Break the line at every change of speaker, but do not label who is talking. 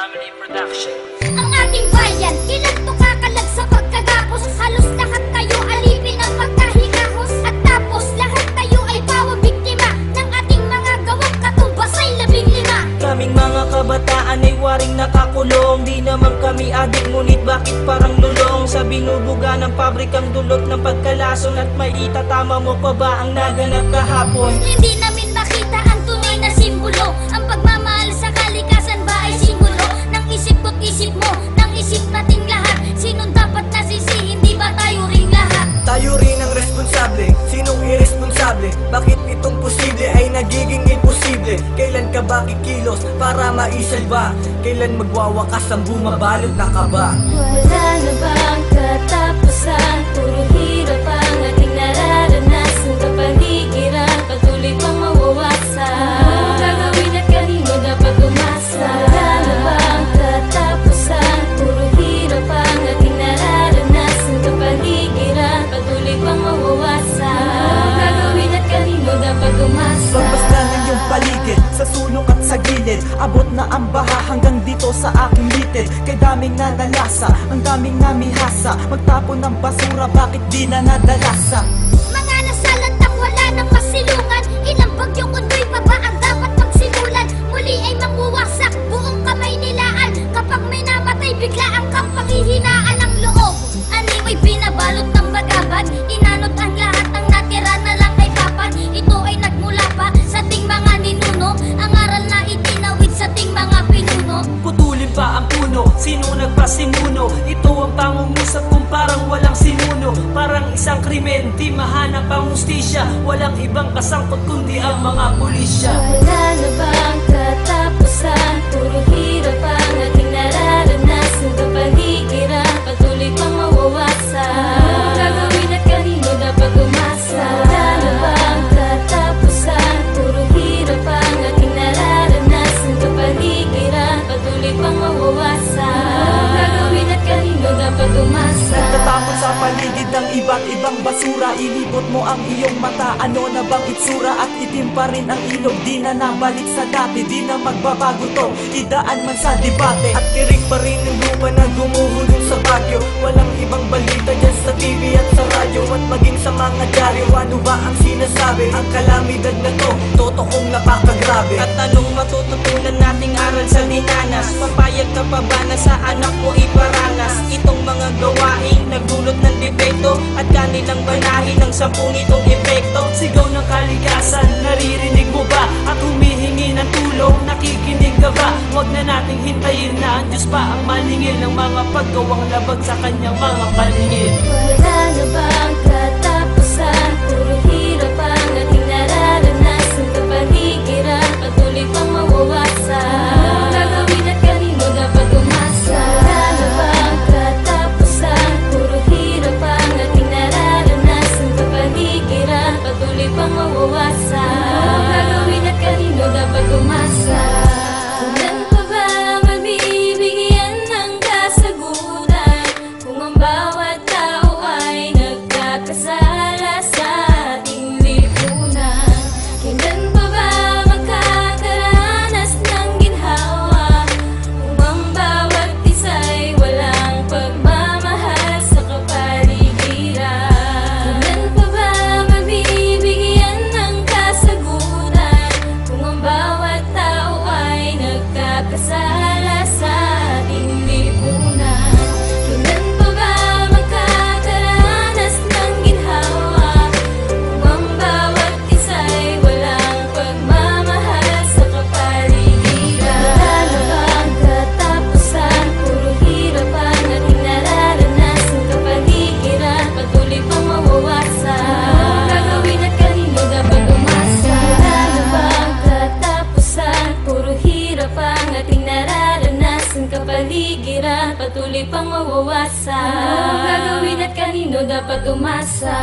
Family Production.
Ang ating bayan, ilan to kakalag sa pagkagapos Halos lahat tayo alipin ang pagkahingahos At tapos lahat tayo ay bawa biktima Ng ating mga gawang katumbas ay labing lima.
Kaming mga kabataan ay waring nakakulong. Di naman kami adik ngunit bakit parang lulong? Sa binubuga ng pabrikang dulot ng pagkalason At may itatama mo pa ba ang naganap kahapon?
Hindi namin
irresponsable? Bakit itong posible ay nagiging imposible? Kailan ka ba kikilos para maisalba? Kailan magwawakas ang bumabalot na kaba?
Wala na bang
gilid Abot na ang baha hanggang dito sa aking litid Kay daming nanalasa, ang daming namihasa Magtapon ng basura, bakit di na nadalasa?
Walang sinuno Parang isang krimen, di mahanap ang mustisya Walang ibang kasangkot kundi ang mga pulisya
Wala na bang katapusan? Puro hirap
paligid ng iba't ibang basura. Ilibot mo ang iyong mata, ano na bang itsura? At itim pa rin ang ilog, di na nabalik sa dati Di na magbabago to, idaan man sa debate.
At tirik pa rin ang lupa na gumuhulong sa bagyo. Walang ibang balita dyan sa TV at sa radyo. At maging sa mga dyaryo Ano ba ang sinasabi? Ang kalamidad na to Totokong napakagrabe.
At anong matututunan nating aral sa dinanas? Papayag ka pa ba At kanilang banahin ng sampung itong epekto Sigaw ng kalikasan, naririnig mo ba? At humihingi ng tulong, nakikinig ka ba? Huwag na nating hintayin na ang Diyos pa ang maningil Ng mga paggawang labag sa kanyang mga paningin
Wala na bang katapusan? Patuloy pang mawawasan. Anong gagawin at kanino dapat umasa